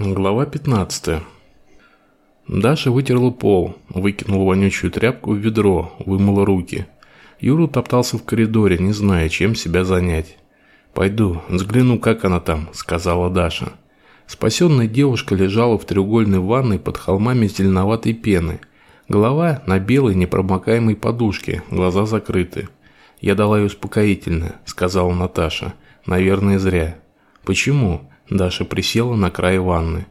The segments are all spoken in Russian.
Глава 15. Даша вытерла пол, выкинула вонючую тряпку в ведро, вымыла руки. Юра топтался в коридоре, не зная, чем себя занять. «Пойду, взгляну, как она там», – сказала Даша. Спасенная девушка лежала в треугольной ванной под холмами зеленоватой пены. Голова на белой непромокаемой подушке, глаза закрыты. «Я дала ей успокоительное», – сказала Наташа. «Наверное, зря». «Почему?» Даша присела на край ванны.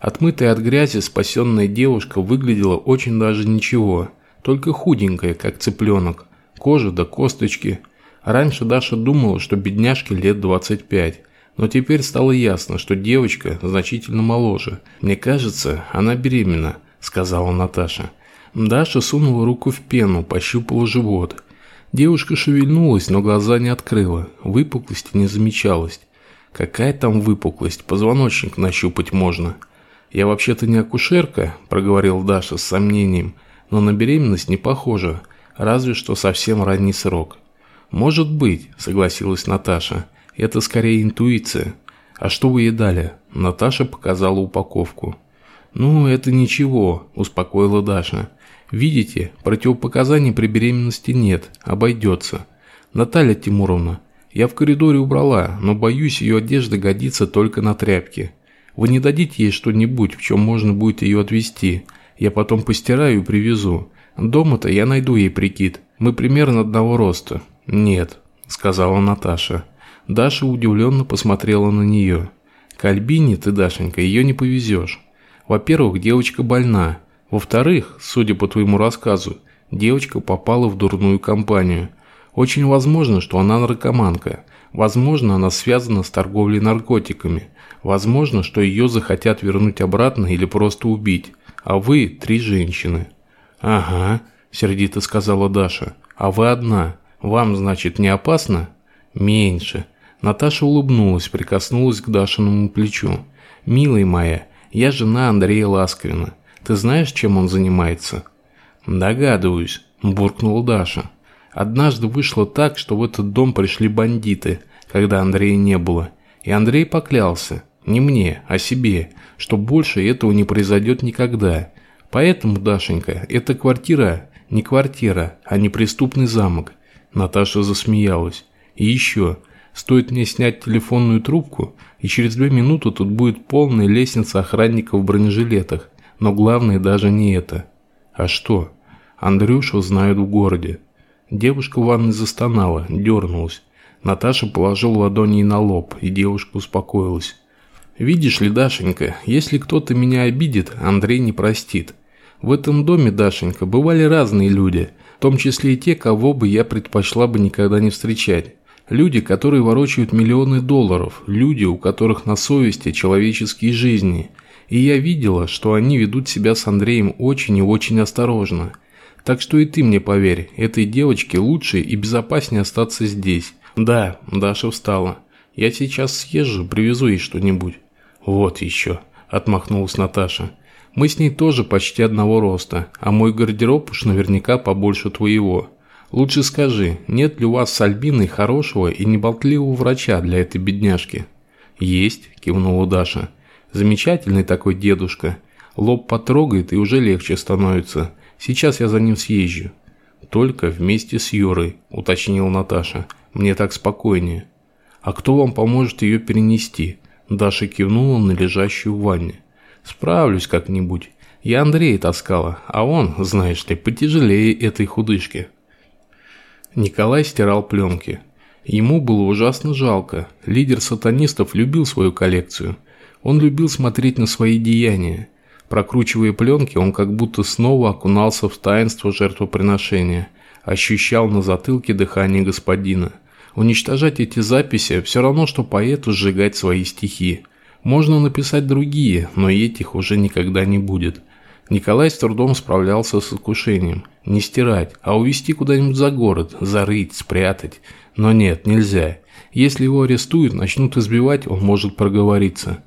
Отмытая от грязи спасенная девушка выглядела очень даже ничего, только худенькая, как цыпленок, кожа до косточки. Раньше Даша думала, что бедняжке лет 25, но теперь стало ясно, что девочка значительно моложе. «Мне кажется, она беременна», – сказала Наташа. Даша сунула руку в пену, пощупала живот. Девушка шевельнулась, но глаза не открыла, выпуклости не замечалось. Какая там выпуклость, позвоночник нащупать можно. Я вообще-то не акушерка, проговорил Даша с сомнением, но на беременность не похоже, разве что совсем ранний срок. Может быть, согласилась Наташа. Это скорее интуиция. А что вы ей дали? Наташа показала упаковку. Ну, это ничего, успокоила Даша. Видите, противопоказаний при беременности нет, обойдется. Наталья Тимуровна, я в коридоре убрала, но боюсь, ее одежда годится только на тряпке. Вы не дадите ей что-нибудь, в чем можно будет ее отвезти. Я потом постираю и привезу. Дома-то я найду ей прикид. Мы примерно одного роста». «Нет», – сказала Наташа. Даша удивленно посмотрела на нее. «К Альбине ты, Дашенька, ее не повезешь. Во-первых, девочка больна. Во-вторых, судя по твоему рассказу, девочка попала в дурную компанию – очень возможно, что она наркоманка. Возможно, она связана с торговлей наркотиками. Возможно, что ее захотят вернуть обратно или просто убить. А вы – три женщины. «Ага», – сердито сказала Даша. «А вы одна. Вам, значит, не опасно?» «Меньше». Наташа улыбнулась, прикоснулась к Дашиному плечу. «Милая моя, я жена Андрея Ласковина. Ты знаешь, чем он занимается?» «Догадываюсь», – буркнула Даша. Однажды вышло так, что в этот дом пришли бандиты, когда Андрея не было. И Андрей поклялся, не мне, а себе, что больше этого не произойдет никогда. Поэтому, Дашенька, эта квартира не квартира, а неприступный замок. Наташа засмеялась. И еще, стоит мне снять телефонную трубку, и через две минуты тут будет полная лестница охранников в бронежилетах. Но главное даже не это. А что? Андрюшу знают в городе. Девушка в ванной застонала, дернулась. Наташа положила ладони на лоб, и девушка успокоилась. «Видишь ли, Дашенька, если кто-то меня обидит, Андрей не простит. В этом доме, Дашенька, бывали разные люди, в том числе и те, кого бы я предпочла бы никогда не встречать. Люди, которые ворочают миллионы долларов, люди, у которых на совести человеческие жизни. И я видела, что они ведут себя с Андреем очень и очень осторожно. Так что и ты мне поверь, этой девочке лучше и безопаснее остаться здесь. Да, Даша встала. Я сейчас съезжу, привезу ей что-нибудь. Вот еще, отмахнулась Наташа. Мы с ней тоже почти одного роста, а мой гардероб уж наверняка побольше твоего. Лучше скажи, нет ли у вас с Альбиной хорошего и неболтливого врача для этой бедняжки? Есть, кивнула Даша. Замечательный такой дедушка. Лоб потрогает и уже легче становится. Сейчас я за ним съезжу. Только вместе с Юрой, уточнила Наташа. Мне так спокойнее. А кто вам поможет ее перенести? Даша кивнула на лежащую в ванне. Справлюсь как-нибудь. Я Андрея таскала, а он, знаешь ли, потяжелее этой худышки. Николай стирал пленки. Ему было ужасно жалко. Лидер сатанистов любил свою коллекцию. Он любил смотреть на свои деяния. Прокручивая пленки, он как будто снова окунался в таинство жертвоприношения, ощущал на затылке дыхание господина. Уничтожать эти записи все равно, что поэту сжигать свои стихи. Можно написать другие, но этих уже никогда не будет. Николай с трудом справлялся с искушением. Не стирать, а увезти куда-нибудь за город, зарыть, спрятать. Но нет, нельзя. Если его арестуют, начнут избивать, он может проговориться.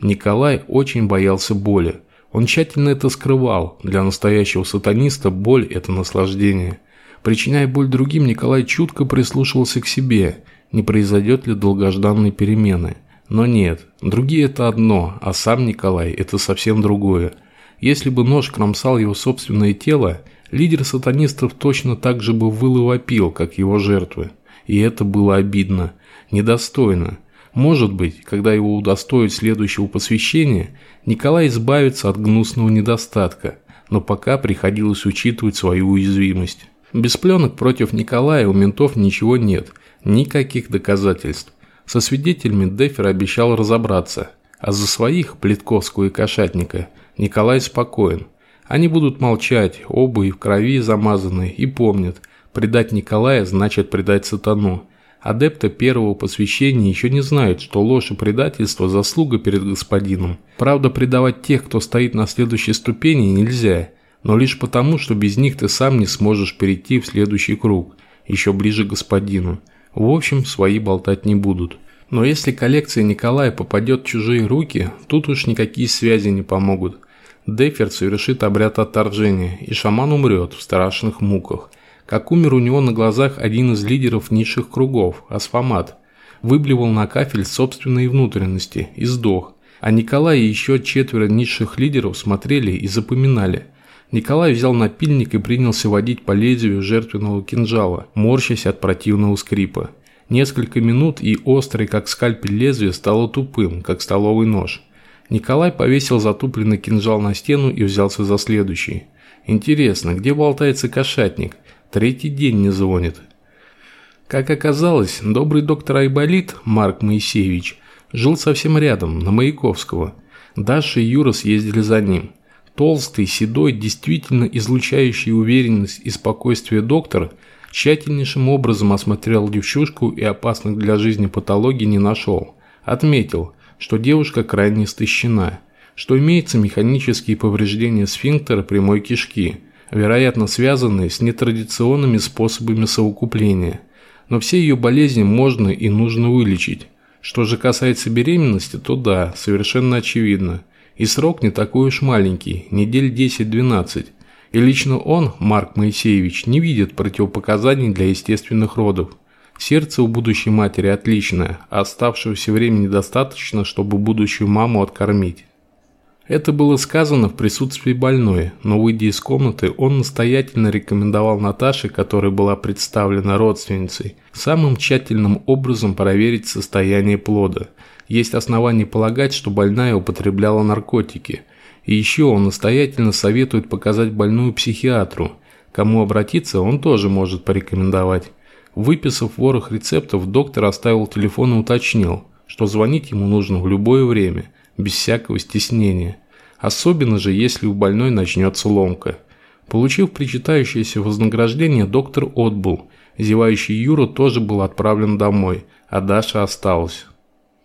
Николай очень боялся боли. Он тщательно это скрывал. Для настоящего сатаниста боль – это наслаждение. Причиняя боль другим, Николай чутко прислушивался к себе, не произойдет ли долгожданной перемены. Но нет, другие это одно, а сам Николай это совсем другое. Если бы нож кромсал его собственное тело, лидер сатанистов точно так же бы выл и вопил, как его жертвы. И это было обидно, недостойно. Может быть, когда его удостоят следующего посвящения, Николай избавится от гнусного недостатка, но пока приходилось учитывать свою уязвимость. Без пленок против Николая у ментов ничего нет, никаких доказательств. Со свидетелями Дефер обещал разобраться, а за своих, Плитковского и Кошатника, Николай спокоен. Они будут молчать, оба и в крови замазаны, и помнят, предать Николая значит предать сатану. Адепты первого посвящения еще не знают, что ложь и предательство – заслуга перед господином. Правда, предавать тех, кто стоит на следующей ступени, нельзя, но лишь потому, что без них ты сам не сможешь перейти в следующий круг, еще ближе к господину. В общем, свои болтать не будут. Но если коллекция Николая попадет в чужие руки, тут уж никакие связи не помогут. Дефер совершит обряд отторжения, и шаман умрет в страшных муках. Как умер у него на глазах один из лидеров низших кругов, Асфамат. Выблевал на кафель собственные внутренности и сдох. А Николай и еще четверо низших лидеров смотрели и запоминали – Николай взял напильник и принялся водить по лезвию жертвенного кинжала, морщась от противного скрипа. Несколько минут и острый, как скальпель лезвие, стало тупым, как столовый нож. Николай повесил затупленный кинжал на стену и взялся за следующий. Интересно, где болтается кошатник? Третий день не звонит. Как оказалось, добрый доктор Айболит, Марк Моисеевич, жил совсем рядом, на Маяковского. Даша и Юра съездили за ним. Толстый, седой, действительно излучающий уверенность и спокойствие доктор тщательнейшим образом осмотрел девчушку и опасных для жизни патологий не нашел. Отметил, что девушка крайне истощена, что имеются механические повреждения сфинктера прямой кишки, вероятно связанные с нетрадиционными способами совокупления. Но все ее болезни можно и нужно вылечить. Что же касается беременности, то да, совершенно очевидно – и срок не такой уж маленький, недель 10-12. И лично он, Марк Моисеевич, не видит противопоказаний для естественных родов. Сердце у будущей матери отличное, а оставшегося времени достаточно, чтобы будущую маму откормить. Это было сказано в присутствии больной, но выйдя из комнаты, он настоятельно рекомендовал Наташе, которая была представлена родственницей, самым тщательным образом проверить состояние плода. Есть основания полагать, что больная употребляла наркотики. И еще он настоятельно советует показать больную психиатру. Кому обратиться, он тоже может порекомендовать. Выписав ворох рецептов, доктор оставил телефон и уточнил, что звонить ему нужно в любое время – без всякого стеснения. Особенно же, если у больной начнется ломка. Получив причитающееся вознаграждение, доктор отбыл. Зевающий Юра тоже был отправлен домой, а Даша осталась.